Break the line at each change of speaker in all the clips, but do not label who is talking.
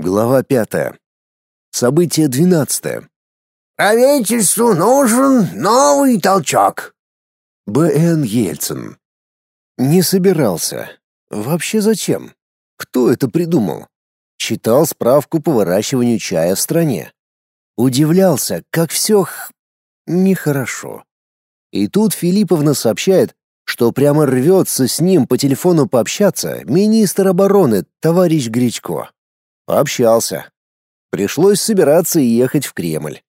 Глава пятая. Событие двенадцатое.
Правительству нужен новый толчок.
Б.Н. Ельцин. Не собирался. Вообще зачем? Кто это придумал? Читал справку по выращиванию чая в стране. Удивлялся, как все х... нехорошо. И тут Филипповна сообщает, что прямо рвется с ним по телефону пообщаться министр обороны, товарищ Гречко. Пообщался. Пришлось собираться и ехать в Кремль.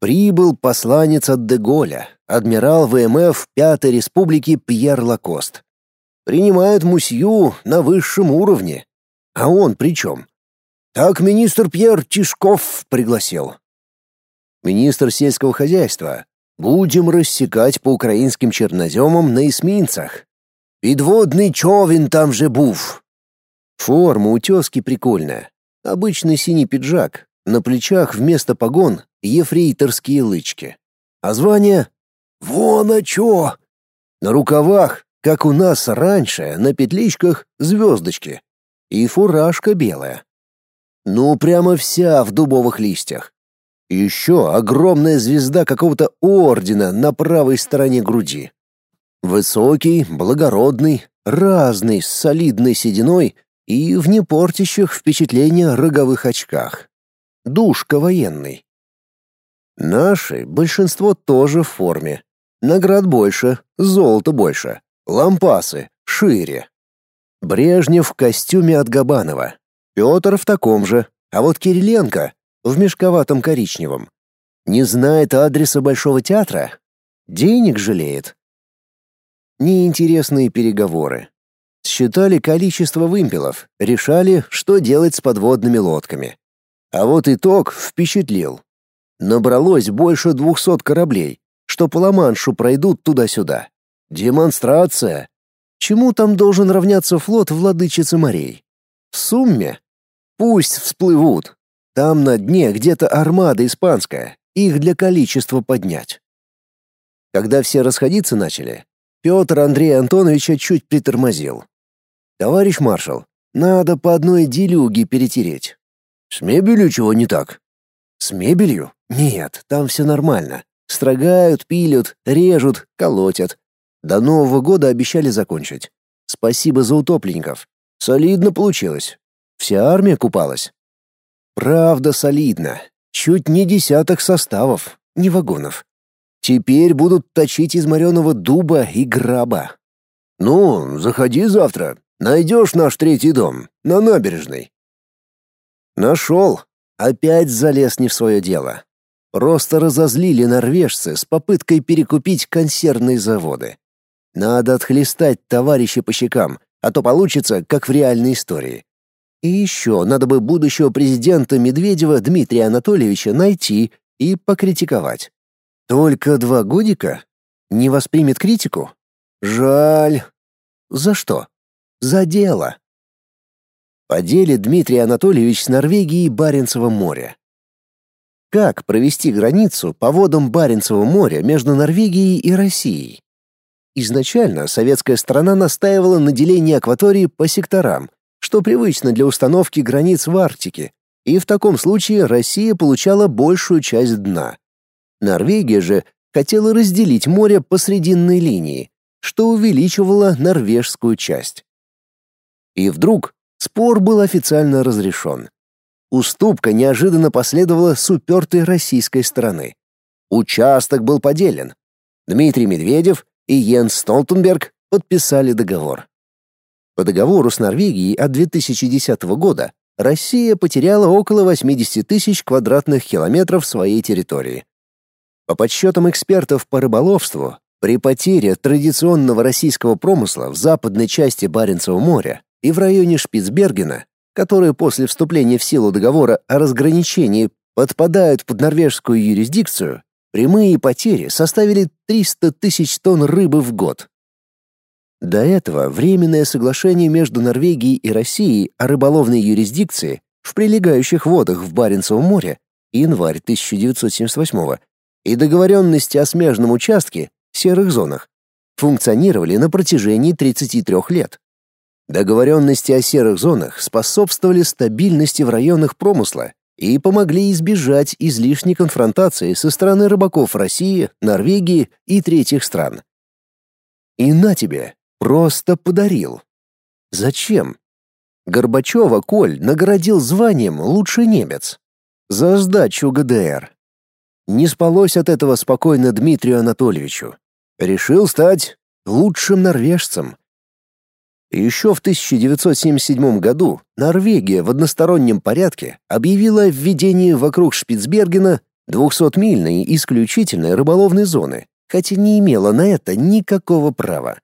Прибыл посланец от Деголя, адмирал ВМФ Пятой Республики Пьер Лакост. Принимает мусью на высшем уровне. А он при чем? Так министр Пьер Тишков пригласил. Министр сельского хозяйства, Будем рассекать по украинским черноземам на эсминцах. Подводный човен там же був. Форма у тёзки прикольная. Обычный синий пиджак, на плечах вместо погон ефрейторские лычки. А звание — вон а чё! На рукавах, как у нас раньше, на петличках звездочки. И фуражка белая. Ну, прямо вся в дубовых листьях. Еще огромная звезда какого-то ордена на правой стороне груди. Высокий, благородный, разный, с солидной сединой и в непортящих впечатления роговых очках. Душка военный. Наши большинство тоже в форме. Наград больше, золота больше, лампасы шире. Брежнев в костюме от Габанова, Петр в таком же, а вот Кириленко в мешковатом коричневом. Не знает адреса Большого театра? Денег жалеет. Неинтересные переговоры. Считали количество вымпелов, решали, что делать с подводными лодками. А вот итог впечатлил. Набралось больше двухсот кораблей, что по Ла-Маншу пройдут туда-сюда. Демонстрация. Чему там должен равняться флот владычицы морей? В сумме? Пусть всплывут, там на дне где-то армада испанская, их для количества поднять. Когда все расходиться начали, Петр Андрей Антоновича чуть притормозил. «Товарищ маршал, надо по одной делюге перетереть». «С мебелью чего не так?» «С мебелью? Нет, там все нормально. Строгают, пилят, режут, колотят. До Нового года обещали закончить. Спасибо за утопленников. Солидно получилось. Вся армия купалась. Правда солидно. Чуть не десяток составов, не вагонов. Теперь будут точить из мореного дуба и граба. Ну, заходи завтра. Найдешь наш третий дом на набережной. Нашел. Опять залез не в свое дело. Просто разозлили норвежцы с попыткой перекупить консервные заводы. Надо отхлестать товарища по щекам, а то получится, как в реальной истории. И еще надо бы будущего президента Медведева Дмитрия Анатольевича найти и покритиковать. Только два годика? Не воспримет критику? Жаль. За что? За дело. По деле Дмитрий Анатольевич с Норвегией и Баренцева моря. Как провести границу по водам Баренцева моря между Норвегией и Россией? Изначально советская страна настаивала на делении акватории по секторам, что привычно для установки границ в Арктике, и в таком случае Россия получала большую часть дна. Норвегия же хотела разделить море по срединной линии, что увеличивало норвежскую часть. И вдруг спор был официально разрешен. Уступка неожиданно последовала с упертой российской стороны. Участок был поделен. Дмитрий Медведев и Йенс Столтенберг подписали договор. По договору с Норвегией от 2010 года Россия потеряла около 80 тысяч квадратных километров своей территории. По подсчетам экспертов по рыболовству, при потере традиционного российского промысла в западной части Баренцева моря и в районе Шпицбергена, которые после вступления в силу договора о разграничении подпадают под норвежскую юрисдикцию, прямые потери составили 300 тысяч тонн рыбы в год. До этого временное соглашение между Норвегией и Россией о рыболовной юрисдикции в прилегающих водах в Баренцевом море январь 1978 и договоренности о смежном участке, серых зонах, функционировали на протяжении 33 лет. Договоренности о серых зонах способствовали стабильности в районах промысла и помогли избежать излишней конфронтации со стороны рыбаков России, Норвегии и третьих стран. И на тебе, просто подарил. Зачем? Горбачева Коль наградил званием «Лучший немец» за сдачу ГДР. Не спалось от этого спокойно Дмитрию Анатольевичу. Решил стать лучшим норвежцем. Еще в 1977 году Норвегия в одностороннем порядке объявила о введении вокруг Шпицбергена 200-мильной исключительной рыболовной зоны, хотя не имела на это никакого права.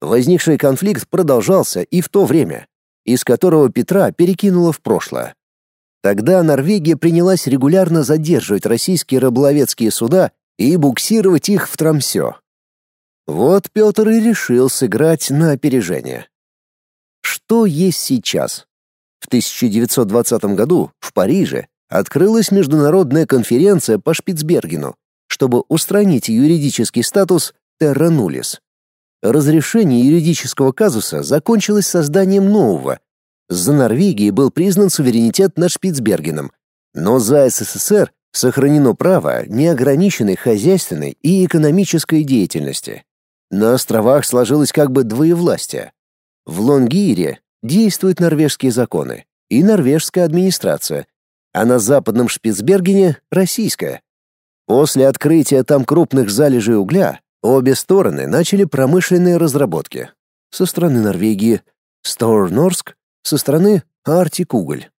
Возникший конфликт продолжался и в то время, из которого Петра перекинуло в прошлое. Тогда Норвегия принялась регулярно задерживать российские рыболовецкие суда и буксировать их в Трамсё. Вот Петр и решил сыграть на опережение. Что есть сейчас? В 1920 году в Париже открылась международная конференция по Шпицбергену, чтобы устранить юридический статус терра нулис. Разрешение юридического казуса закончилось созданием нового. За Норвегией был признан суверенитет над Шпицбергеном, но за СССР сохранено право неограниченной хозяйственной и экономической деятельности. На островах сложилось как бы двоевластие. В Лонгире действуют норвежские законы и норвежская администрация, а на западном Шпицбергене — российская. После открытия там крупных залежей угля обе стороны начали промышленные разработки. Со стороны Норвегии — Сторнорск, со стороны Арктик уголь.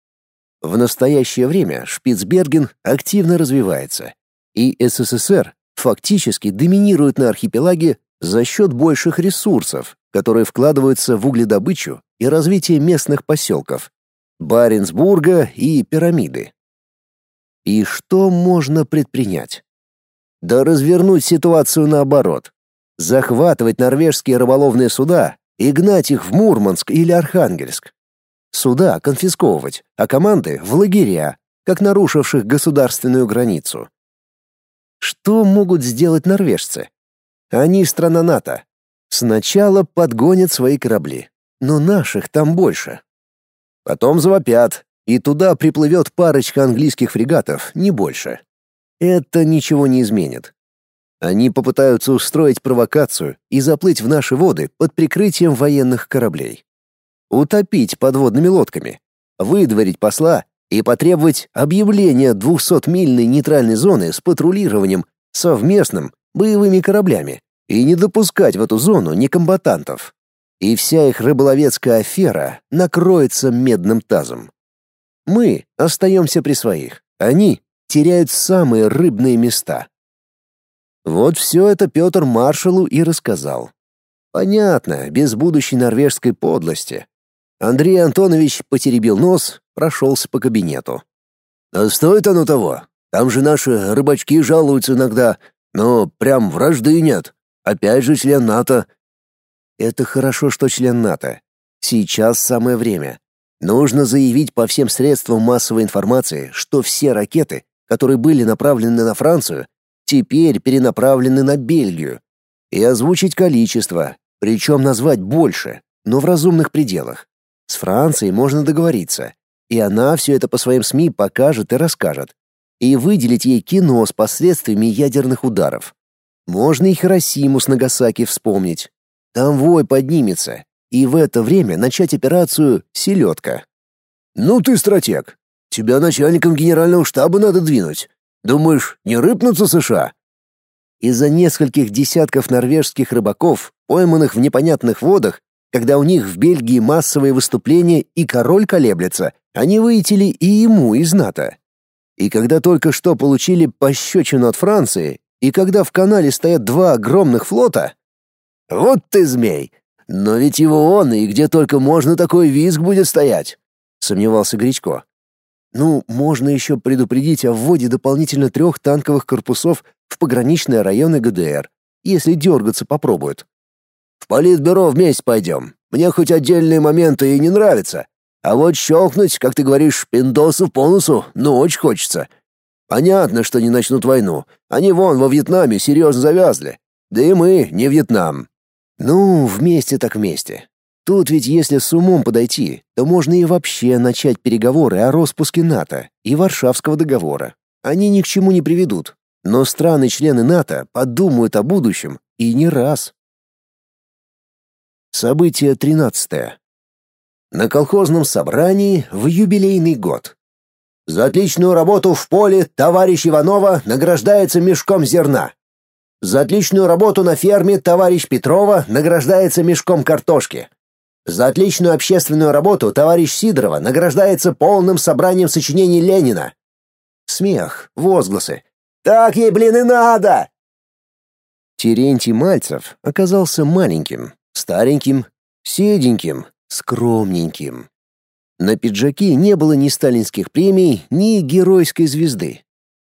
В настоящее время Шпицберген активно развивается, и СССР фактически доминирует на архипелаге за счет больших ресурсов, которые вкладываются в угледобычу и развитие местных поселков Баренцбурга и пирамиды. И что можно предпринять? Да развернуть ситуацию наоборот. Захватывать норвежские рыболовные суда и гнать их в Мурманск или Архангельск. Суда конфисковывать, а команды — в лагеря, как нарушивших государственную границу. Что могут сделать норвежцы? Они страна НАТО, Сначала подгонят свои корабли, но наших там больше. Потом завопят, и туда приплывет парочка английских фрегатов, не больше. Это ничего не изменит. Они попытаются устроить провокацию и заплыть в наши воды под прикрытием военных кораблей. Утопить подводными лодками, выдворить посла и потребовать объявления 200-мильной нейтральной зоны с патрулированием совместным боевыми кораблями и не допускать в эту зону некомбатантов. И вся их рыболовецкая афера накроется медным тазом. Мы остаемся при своих, они теряют самые рыбные места. Вот все это Петр маршалу и рассказал. Понятно, без будущей норвежской подлости. Андрей Антонович потеребил нос, прошелся по кабинету. «А стоит оно того? Там же наши рыбачки жалуются иногда, но прям вражды нет. Опять же член НАТО. Это хорошо, что член НАТО. Сейчас самое время. Нужно заявить по всем средствам массовой информации, что все ракеты, которые были направлены на Францию, теперь перенаправлены на Бельгию. И озвучить количество, причем назвать больше, но в разумных пределах. С Францией можно договориться, и она все это по своим СМИ покажет и расскажет. И выделить ей кино с последствиями ядерных ударов. Можно и Хиросиму с Нагасаки вспомнить. Там вой поднимется, и в это время начать операцию «Селедка». «Ну ты стратег. Тебя начальником генерального штаба надо двинуть. Думаешь, не рыпнутся США?» Из-за нескольких десятков норвежских рыбаков, пойманных в непонятных водах, когда у них в Бельгии массовые выступления и король колеблется, они вылетели и ему из НАТО. И когда только что получили пощечину от Франции, и когда в канале стоят два огромных флота... Вот ты змей! Но ведь его он, и где только можно такой визг будет стоять, сомневался Гречко. Ну, можно еще предупредить о вводе дополнительно трех танковых корпусов в пограничные районы ГДР, если дергаться попробуют. В политбюро вместе пойдем. Мне хоть отдельные моменты и не нравятся. А вот щелкнуть, как ты говоришь, пиндосов по носу, ну, очень хочется. Понятно, что не начнут войну. Они вон во Вьетнаме серьезно завязли. Да и мы не Вьетнам. Ну, вместе так вместе. Тут ведь если с умом подойти, то можно и вообще начать переговоры о распуске НАТО и Варшавского договора. Они ни к чему не приведут. Но страны-члены НАТО подумают о будущем и не раз. Событие 13. На колхозном собрании в юбилейный год. За отличную работу в поле товарищ Иванова награждается мешком зерна. За отличную работу на ферме товарищ Петрова награждается мешком картошки. За отличную общественную работу товарищ Сидорова награждается полным собранием сочинений Ленина. Смех, возгласы. «Так ей, блин, и надо!» Терентий Мальцев оказался маленьким, стареньким, седеньким, скромненьким. На пиджаке не было ни сталинских премий, ни геройской звезды.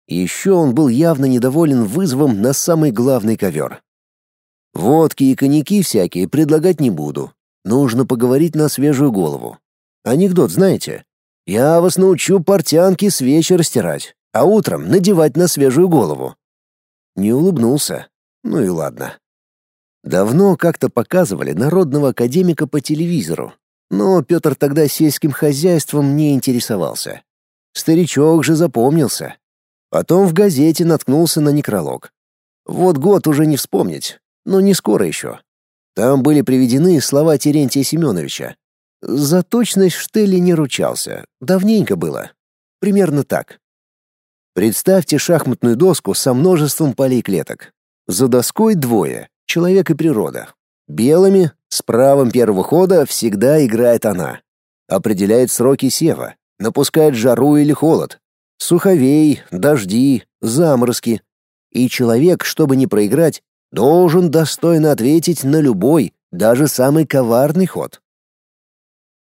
Еще он был явно недоволен вызовом на самый главный ковер. Водки и коньяки всякие предлагать не буду. Нужно поговорить на свежую голову. Анекдот знаете? Я вас научу портянки с вечера стирать, а утром надевать на свежую голову. Не улыбнулся. Ну и ладно. Давно как-то показывали народного академика по телевизору, но Петр тогда сельским хозяйством не интересовался. Старичок же запомнился. Потом в газете наткнулся на некролог. Вот год уже не вспомнить, но не скоро еще. Там были приведены слова Терентия Семеновича. За точность Штелли не ручался. Давненько было. Примерно так. Представьте шахматную доску со множеством полей клеток. За доской двое — человек и природа. Белыми, с правом первого хода, всегда играет она. Определяет сроки сева, напускает жару или холод, суховей, дожди, заморозки. И человек, чтобы не проиграть, должен достойно ответить на любой, даже самый коварный ход.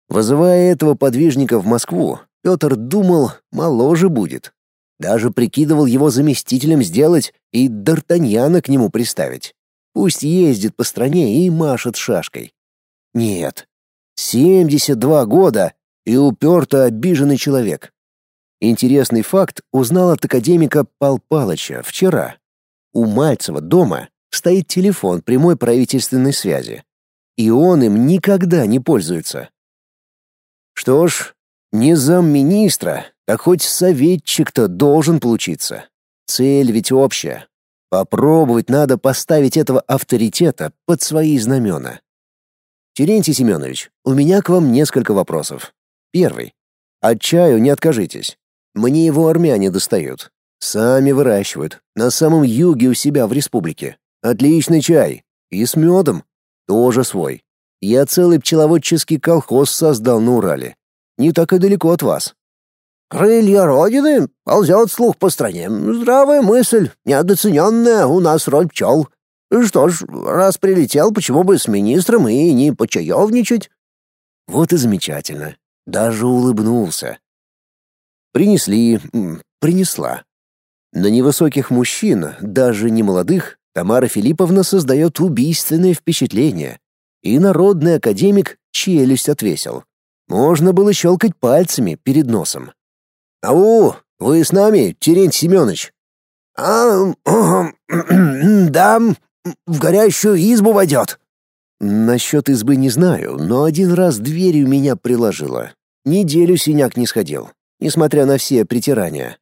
Вызывая этого подвижника в Москву, Петр думал, моложе будет. Даже прикидывал его заместителем сделать и Д'Артаньяна к нему приставить. Пусть ездит по стране и машет шашкой. Нет, 72 года и уперто обиженный человек. Интересный факт узнал от академика Пал Палыча вчера. У Мальцева дома стоит телефон прямой правительственной связи. И он им никогда не пользуется. Что ж, не замминистра, так хоть советчик-то должен получиться. Цель ведь общая. Попробовать надо поставить этого авторитета под свои знамена. Терентий Семенович, у меня к вам несколько вопросов. Первый. От чаю не откажитесь. Мне его армяне достают. Сами выращивают. На самом юге у себя в республике. Отличный чай. И с медом. Тоже свой. Я целый пчеловодческий колхоз создал на Урале. Не так и далеко от вас.
Крылья Родины? Ползет слух по стране. Здравая мысль, недооцененная у нас роль пчел. Что ж, раз прилетел, почему бы с министром и не почаевничать?
Вот и замечательно. Даже улыбнулся. Принесли, принесла. На невысоких мужчин, даже не молодых, Тамара Филипповна создает убийственное впечатление. И народный академик челюсть отвесил. Можно было щелкать пальцами перед носом.
«Ау, вы с нами, Терентий Семенович?» «А, да, в горящую избу войдет».
Насчет избы не знаю, но один раз дверью меня приложило. Неделю синяк не сходил, несмотря на все притирания.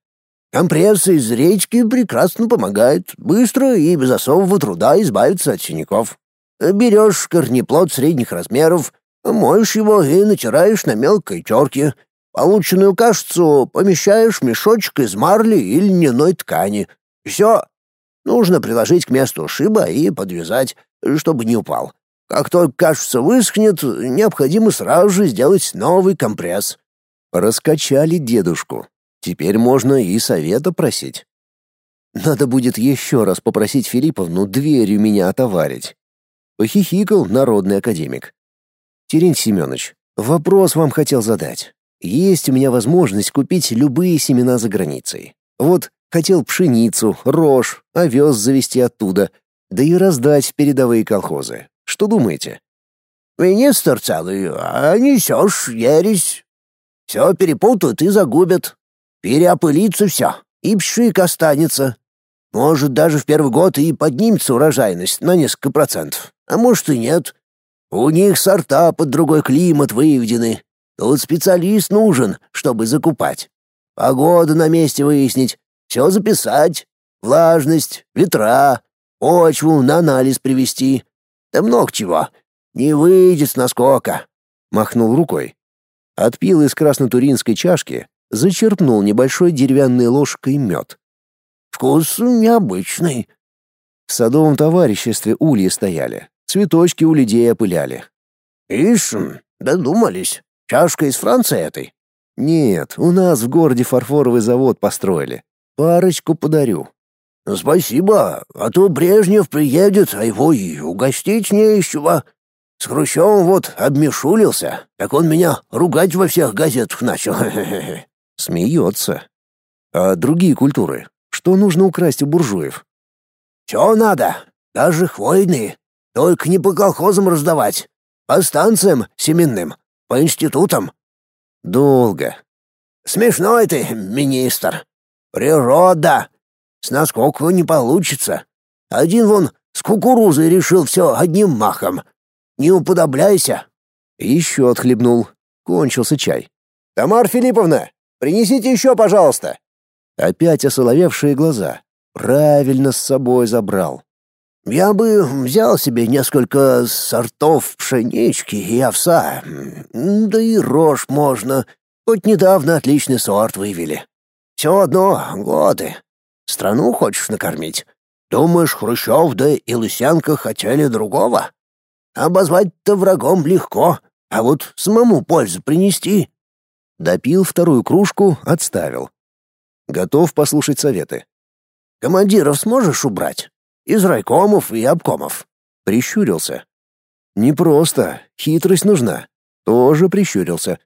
Компресс из речки прекрасно помогает. Быстро и без особого труда избавиться от синяков. Берешь корнеплод средних размеров, моешь его и натираешь на мелкой терке. Полученную кашицу помещаешь в мешочек из марли или льняной ткани. Все. Нужно приложить к месту шиба и подвязать, чтобы не упал. Как только кашица высохнет, необходимо сразу же сделать новый компресс.
Раскачали дедушку. Теперь можно и совета просить. Надо будет еще раз попросить Филипповну дверью меня отоварить. Похихикал народный академик. Терентий Семенович, вопрос вам хотел задать. Есть у меня возможность купить любые семена за границей. Вот хотел пшеницу, рожь, овес завести оттуда, да и раздать в передовые колхозы. Что думаете?
Министр целый, а несешь ересь. Все перепутают и загубят. Переопылится все, и пшик останется. Может, даже в первый год и поднимется урожайность на несколько процентов, а может и нет. У них сорта под другой климат выведены. Тут специалист нужен, чтобы закупать. Погоду на месте выяснить, все записать, влажность, ветра, почву на анализ привести. Да много чего. Не выйдет с наскока. Махнул рукой. Отпил из краснотуринской чашки, зачерпнул небольшой деревянной ложкой мед. Вкус необычный.
В садовом товариществе ульи стояли, цветочки у людей опыляли.
Ишь, додумались. Чашка из Франции этой?
Нет, у нас в городе фарфоровый завод построили. Парочку подарю.
Спасибо, а то Брежнев приедет, а его и угостить не из чего. С Хрущевым вот обмешулился, так он меня ругать во всех газетах начал.
Смеется. А другие культуры? Что нужно украсть у буржуев?
Все надо, даже хвойные. Только не по колхозам раздавать. По станциям семенным, по институтам.
Долго.
Смешной ты, министр. Природа. С наскоку не получится. Один вон с кукурузой решил все одним махом. Не уподобляйся.
Еще отхлебнул. Кончился чай.
«Тамар Филипповна, принесите еще, пожалуйста!»
Опять осоловевшие глаза. Правильно с собой забрал.
«Я бы взял себе несколько сортов пшенички и овса. Да и рожь можно. Хоть недавно отличный сорт вывели. Все одно годы. Страну хочешь накормить? Думаешь, Хрущев да и Лысянка хотели другого? Обозвать-то врагом легко, а вот самому пользу принести».
Допил вторую кружку, отставил. Готов послушать советы.
«Командиров сможешь убрать? Из райкомов и обкомов?»
Прищурился. «Непросто, хитрость нужна». Тоже прищурился.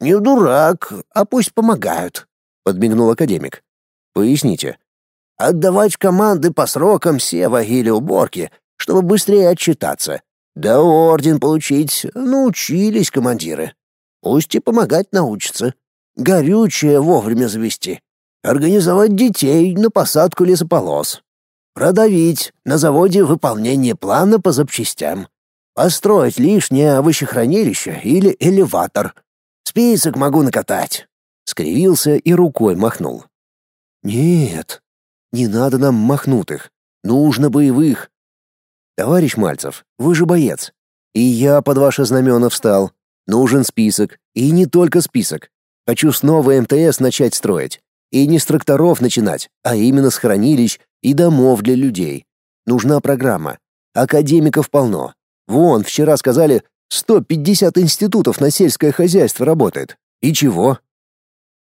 «Не дурак, а пусть помогают», — подмигнул академик.
«Поясните».
«Отдавать команды по срокам сева или уборки, чтобы быстрее отчитаться. Да орден получить научились командиры. Пусть и помогать научатся. Горючее вовремя завести. Организовать детей на посадку лесополос. Продавить на заводе выполнение плана по запчастям. Построить лишнее овощехранилище или элеватор. Список могу накатать.
Скривился и рукой махнул. Нет, не надо нам махнутых. Нужно боевых. «Товарищ Мальцев, вы же боец. И я под ваши знамена встал. Нужен список. И не только список. Хочу снова МТС начать строить. И не с тракторов начинать, а именно с хранилищ и домов для людей. Нужна программа. Академиков полно. Вон, вчера сказали, 150 институтов на сельское хозяйство работает. И чего?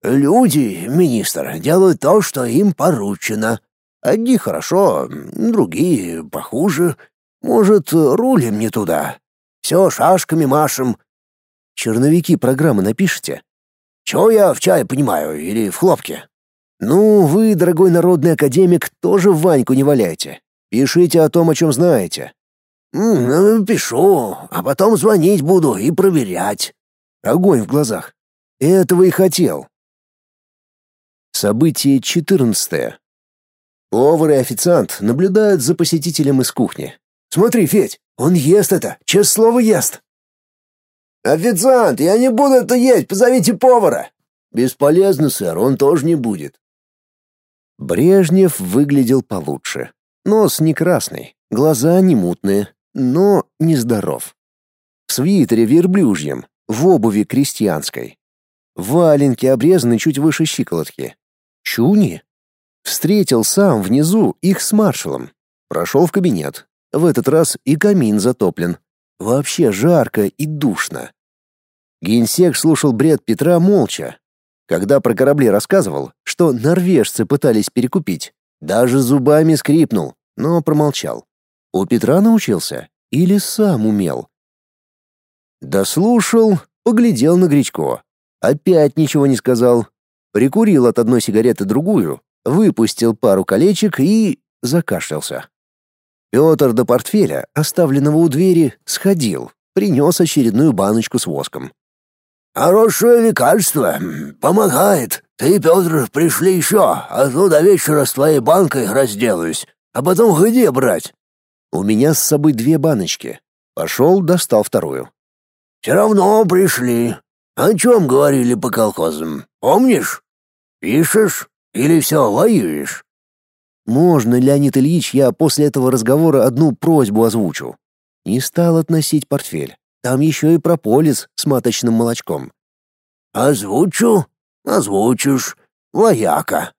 Люди, министр, делают то, что им поручено. Одни хорошо, другие похуже. Может, рулим не туда. Все шашками машем.
Черновики программы напишите.
Чего я в чае понимаю или в хлопке?
Ну, вы, дорогой народный академик, тоже Ваньку не валяйте. Пишите о том, о чем знаете.
Ну, пишу, а потом звонить буду и проверять.
Огонь в глазах. Этого и хотел. Событие четырнадцатое. Повар и официант наблюдают за посетителем из кухни. «Смотри, Федь, он ест это, честное слово ест!»
«Официант, я не буду это есть, позовите повара!»
«Бесполезно, сэр, он тоже не будет».
Брежнев выглядел получше. Нос не красный, глаза не мутные, но нездоров. В свитере верблюжьем, в обуви крестьянской. Валенки обрезаны чуть выше щиколотки. Чуни? Встретил сам внизу их с маршалом. Прошел в кабинет. В этот раз и камин затоплен. Вообще жарко и душно. Генсек слушал бред Петра молча. Когда про корабли рассказывал, что норвежцы пытались перекупить, даже зубами скрипнул, но промолчал. У Петра научился или сам умел? Дослушал, поглядел на Гречко. Опять ничего не сказал. Прикурил от одной сигареты другую, выпустил пару колечек и закашлялся. Петр до портфеля, оставленного у двери, сходил, принес очередную баночку с воском.
«Хорошее лекарство. Помогает. Ты, Петр, пришли еще, а то до вечера с твоей банкой разделаюсь. А потом где брать?»
«У меня с собой две баночки. Пошел, достал вторую.
«Все равно пришли. О чем говорили по колхозам? Помнишь? Пишешь или все воюешь?»
«Можно, Леонид Ильич, я после этого разговора одну просьбу озвучу?» Не стал относить портфель. Там еще и прополис с маточным молочком.
«Озвучу? Озвучишь. Вояка».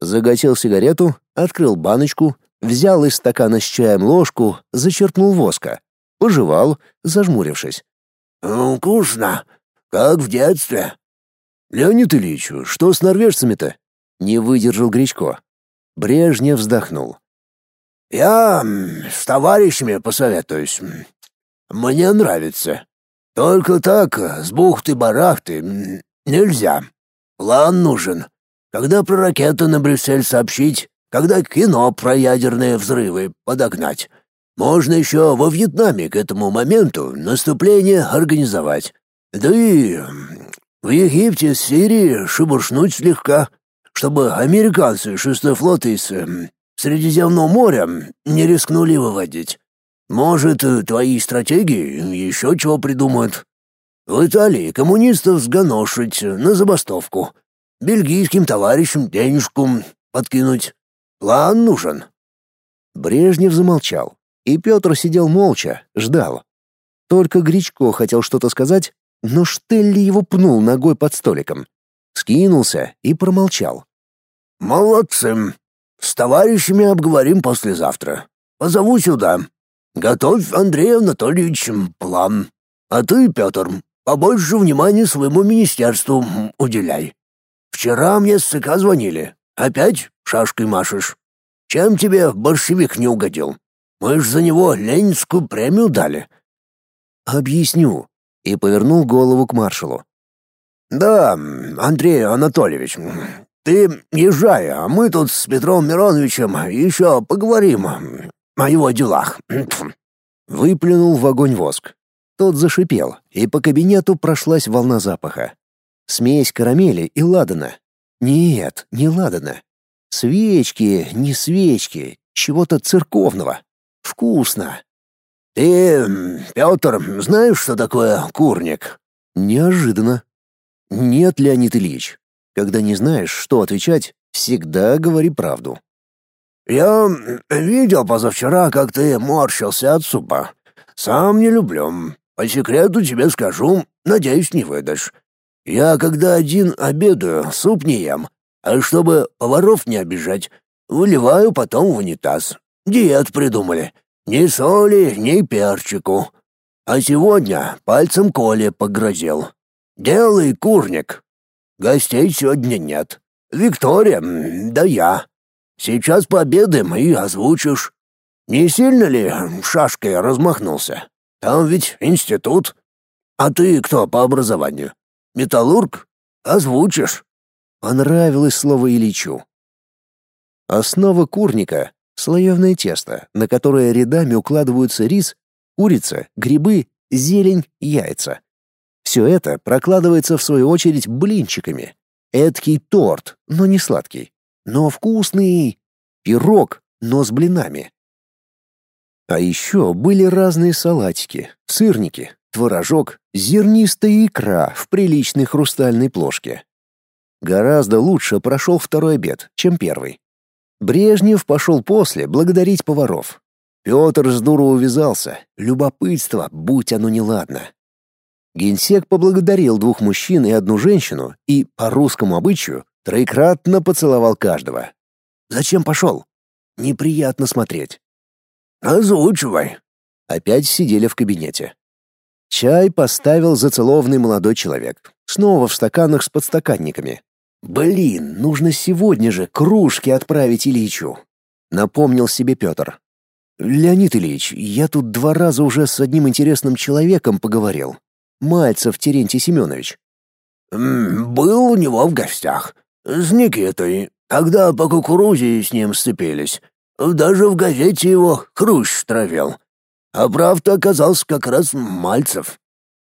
Загасил сигарету, открыл баночку, взял из стакана с чаем ложку, зачерпнул воска, пожевал, зажмурившись.
«Вкусно, как в детстве».
«Леонид Ильич, что с норвежцами-то?» Не выдержал Гречко. Брежнев вздохнул.
«Я с товарищами посоветуюсь. Мне нравится. Только так, с бухты-барахты, нельзя. План нужен. Когда про ракеты на Брюссель сообщить, когда кино про ядерные взрывы подогнать. Можно еще во Вьетнаме к этому моменту наступление организовать. Да и в Египте, Сирии шебуршнуть слегка, чтобы американцы шестой флот из Средиземного моря не рискнули выводить. Может, твои стратегии еще чего придумают. В Италии коммунистов сгоношить на забастовку. Бельгийским товарищам денежку подкинуть. План нужен».
Брежнев замолчал, и Петр сидел молча, ждал. Только Гречко хотел что-то сказать, но Штелли его пнул ногой под столиком. Скинулся и промолчал.
«Молодцы. С товарищами обговорим послезавтра. Позову сюда. Готовь, Андрей Анатольевич, план. А ты, Петр, побольше внимания своему министерству уделяй. Вчера мне с ЦК звонили. Опять шашкой машешь. Чем тебе большевик не угодил? Мы ж за него Ленинскую премию дали.
Объясню. И повернул голову к маршалу.
Да, Андрей Анатольевич, ты езжай, а мы тут с Петром Мироновичем еще поговорим о его делах.
Выплюнул в огонь воск. Тот зашипел, и по кабинету прошлась волна запаха. Смесь карамели и ладана. Нет, не ладана. Свечки, не свечки, чего-то церковного. Вкусно.
Ты, Петр, знаешь, что такое курник?
Неожиданно. Нет, Леонид Ильич. Когда не знаешь, что отвечать, всегда говори правду.
Я видел позавчера, как ты морщился от супа. Сам не люблю. По секрету тебе скажу, надеюсь, не выдашь. Я когда один обедаю, суп не ем, а чтобы поваров не обижать, выливаю потом в унитаз. Диет придумали. Ни соли, ни перчику. А сегодня пальцем Коле погрозил. Делай курник. Гостей сегодня нет. Виктория, да я. Сейчас пообедаем и озвучишь. Не сильно ли шашкой размахнулся? Там ведь институт. А ты кто по образованию? Металлург? Озвучишь.
Понравилось слово Ильичу. Основа курника — слоеное тесто, на которое рядами укладываются рис, курица, грибы, зелень, яйца. Все это прокладывается в свою очередь блинчиками. Эдкий торт, но не сладкий но вкусный. Пирог, но с блинами. А еще были разные салатики, сырники, творожок, зернистая икра в приличной хрустальной плошке. Гораздо лучше прошел второй обед, чем первый. Брежнев пошел после благодарить поваров. Петр с дуру увязался, любопытство, будь оно неладно. Генсек поблагодарил двух мужчин и одну женщину и, по русскому обычаю, Троекратно поцеловал каждого. Зачем пошел? Неприятно смотреть.
Озвучивай.
Опять сидели в кабинете. Чай поставил зацелованный молодой человек. Снова в стаканах с подстаканниками. Блин, нужно сегодня же кружки отправить Ильичу. Напомнил себе Петр. Леонид Ильич, я тут два раза уже с одним интересным человеком поговорил. Мальцев Терентий Семенович.
«Был у него в гостях. С Никитой, когда по кукурузе с ним сцепились. Даже в газете его хрущ травил. А правда оказался как раз Мальцев.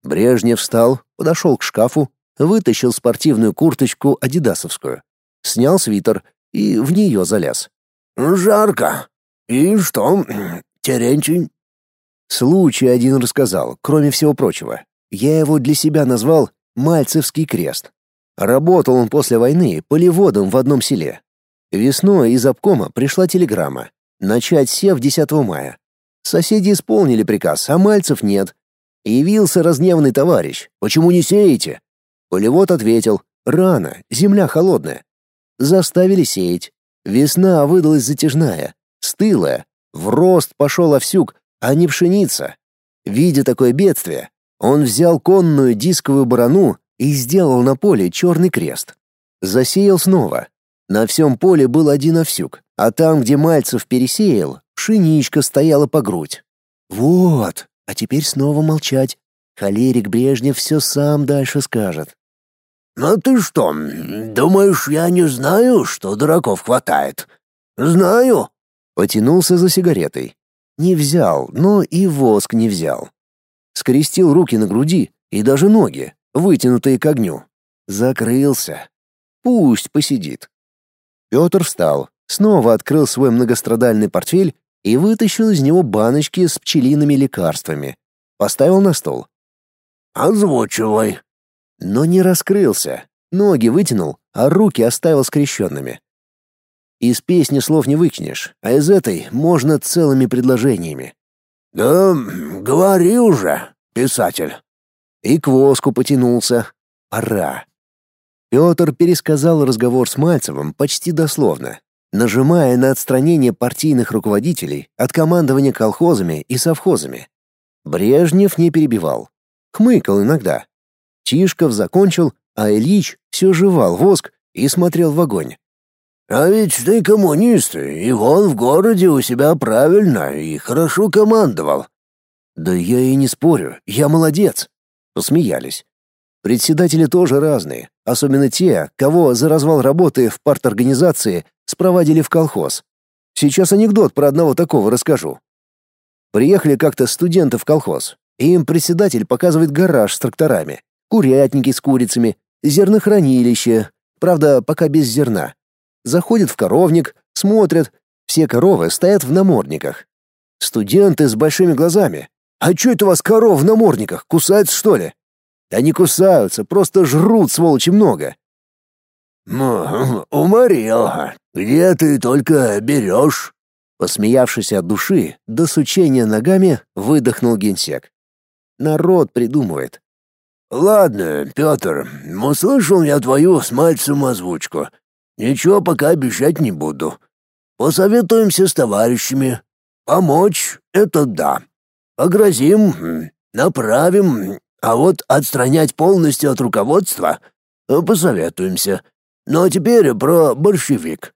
Брежнев встал, подошел к шкафу, вытащил спортивную курточку адидасовскую, снял свитер и в нее залез.
«Жарко. И что, Терентий?»
Случай один рассказал, кроме всего прочего. Я его для себя назвал «Мальцевский крест». Работал он после войны полеводом в одном селе. Весной из обкома пришла телеграмма. Начать сев 10 мая. Соседи исполнили приказ, а Мальцев нет. Явился разгневанный товарищ. «Почему не сеете?» Полевод ответил. «Рано, земля холодная». Заставили сеять. Весна выдалась затяжная, стылая. В рост пошел овсюк, а не пшеница. Видя такое бедствие, он взял конную дисковую барану и сделал на поле черный крест. Засеял снова. На всем поле был один овсюк, а там, где Мальцев пересеял, пшеничка стояла по грудь. Вот, а теперь снова молчать. Холерик Брежнев все сам дальше скажет.
«Ну ты что, думаешь, я не знаю, что дураков хватает?» «Знаю».
Потянулся за сигаретой. Не взял, но и воск не взял. Скрестил руки на груди и даже ноги, вытянутые к огню. Закрылся. Пусть посидит. Петр встал, снова открыл свой многострадальный портфель и вытащил из него баночки с пчелиными лекарствами. Поставил на стол.
«Озвучивай».
Но не раскрылся. Ноги вытянул, а руки оставил скрещенными. Из песни слов не выкинешь, а из этой можно целыми предложениями.
«Да говори уже, писатель».
И к воску потянулся. Пора. Петр пересказал разговор с Мальцевым почти дословно, нажимая на отстранение партийных руководителей от командования колхозами и совхозами. Брежнев не перебивал. Хмыкал иногда. Тишков закончил, а Ильич все жевал воск и смотрел в огонь.
«А ведь ты коммунист, и вон в городе у себя правильно и хорошо командовал».
«Да я и не спорю, я молодец», — посмеялись. Председатели тоже разные, особенно те, кого за развал работы в парторганизации спровадили в колхоз. Сейчас анекдот про одного такого расскажу. Приехали как-то студенты в колхоз, и им председатель показывает гараж с тракторами, курятники с курицами, зернохранилище, правда, пока без зерна. Заходят в коровник, смотрят, все коровы стоят в намордниках. Студенты с большими глазами. «А чё это у вас коров в намордниках? Кусаются, что ли?» Да не кусаются, просто жрут, сволочи, много.
«Ну, уморил. Где ты только берешь?»
Посмеявшись от души, до сучения ногами выдохнул генсек. Народ придумывает.
«Ладно, Петр, услышал я твою с Мальцем озвучку. Ничего пока обещать не буду. Посоветуемся с товарищами. Помочь — это да. Погрозим, направим, а вот отстранять полностью от руководства посоветуемся. Ну а теперь про большевик.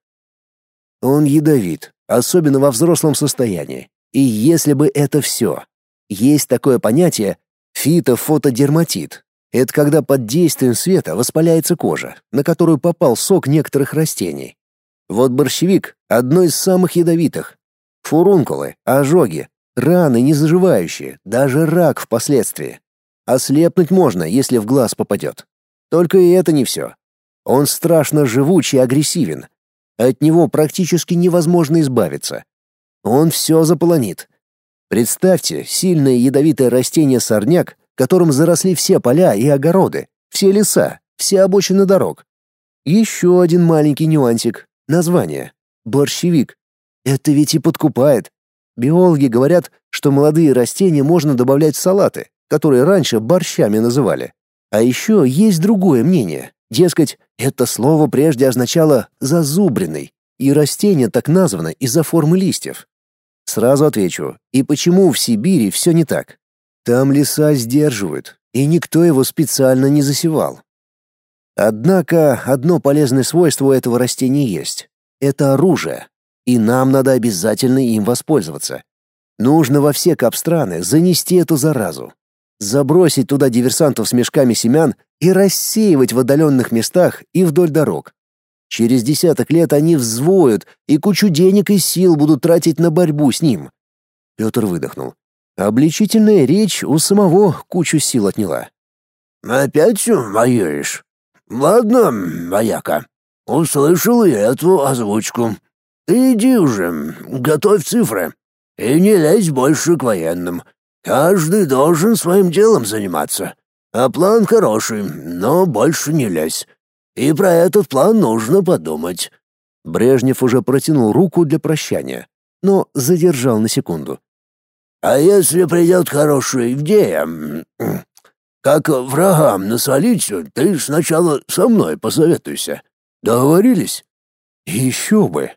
Он ядовит, особенно во взрослом состоянии. И если бы это все. Есть такое понятие фитофотодерматит. Это когда под действием света воспаляется кожа, на которую попал сок некоторых растений. Вот борщевик — одно из самых ядовитых. Фурункулы, ожоги, раны незаживающие, даже рак впоследствии. Ослепнуть можно, если в глаз попадет. Только и это не все. Он страшно живучий и агрессивен. От него практически невозможно избавиться. Он все заполонит. Представьте, сильное ядовитое растение сорняк, которым заросли все поля и огороды, все леса, все обочины дорог. Еще один маленький нюансик — название. Борщевик. Это ведь и подкупает. Биологи говорят, что молодые растения можно добавлять в салаты, которые раньше борщами называли. А еще есть другое мнение. Дескать, это слово прежде означало «зазубренный», и растение так названо из-за формы листьев. Сразу отвечу, и почему в Сибири все не так? Там леса сдерживают, и никто его специально не засевал. Однако одно полезное свойство у этого растения есть. Это оружие, и нам надо обязательно им воспользоваться. Нужно во все капстраны занести эту заразу, забросить туда диверсантов с мешками семян и рассеивать в отдаленных местах и вдоль дорог. Через десяток лет они взвоют и кучу денег и сил будут тратить на борьбу с ним. Петр выдохнул. Обличительная речь у самого кучу сил отняла.
«Опять воюешь? Ладно, вояка, услышал я эту озвучку. Иди уже, готовь цифры. И не лезь больше к военным. Каждый должен своим делом заниматься. А план хороший, но больше не лезь. И про этот план нужно подумать».
Брежнев уже протянул руку для прощания, но задержал на секунду.
«А если придет хорошая идея, как врагам насолить, ты сначала со мной посоветуйся. Договорились?»
«Еще бы!»